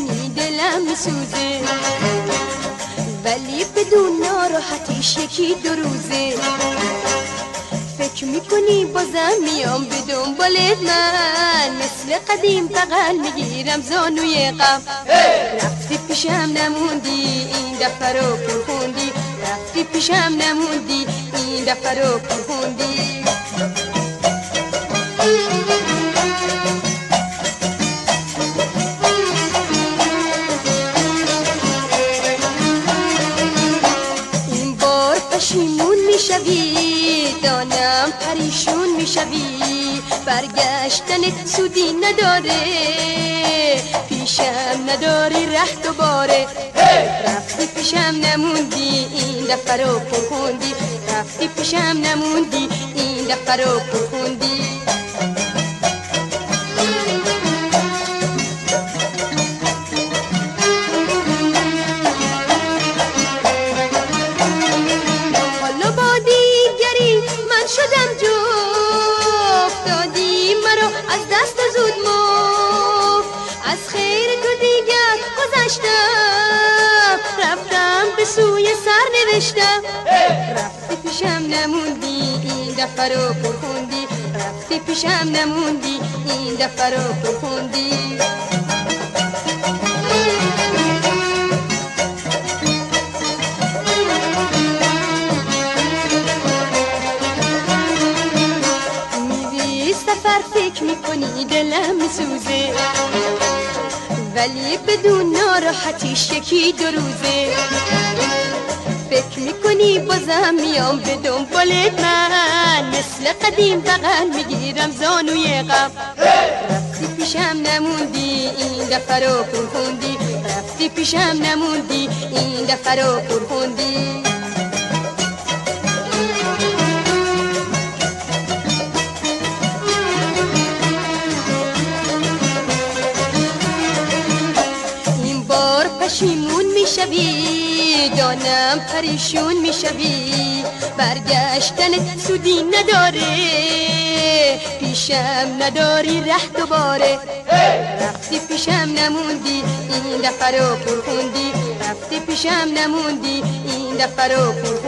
میسوزه ولی بدون ناراحتیش یکی دو روزه. فکر می‌کنی بازم میام به دنبالت من. مثل قدیم بغل می‌گیرم زانوی غم. رفتی پیشم نموندی این دفعه رو پرخوندی رفتی پیشم نموندی این دفعه رو پرخوندی می‌شوی دانم پریشون می‌شوی. برگشتن سودی نداره. پیشم نداری ره دوباره. رفتی پیشم نموندی این دفعه رو پرخوندی رفتی پیشم نموندی این دفعه رو پرخوندی شدم جفت. دادی مرا از دست زود از خیر تو دیگر گذشتم. رفتم به سوی سر نوشتم. رفتی پیشم نموندی این دفعه رو پرخوندی. رفتی پیشم نموندی این دفعه رو پرخوندی. سفر فکر می‌کنی دلم میسوزه ولی بدون ناراحتیش یکی دو روزه. فکر می‌کنی بازم میام به دنبالت من؟ مثل قدیم بغل می‌گیرم زانوی غم. رفتی پیشم نموندی این دفعه رو پرخوندی رفتی پیشم نموندی این دفعه رو پرخوندی می‌شوی دانم پریشون می‌شوی برگشتن سودی نداره پیشم نداری ره دوباره. رفتی پیشم نموندی این دفعه رو پرخوندی. رفتی پیشم نموندی این دفعه رو پرخوندی.